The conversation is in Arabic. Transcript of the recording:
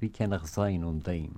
بي كان غصاين ومضيم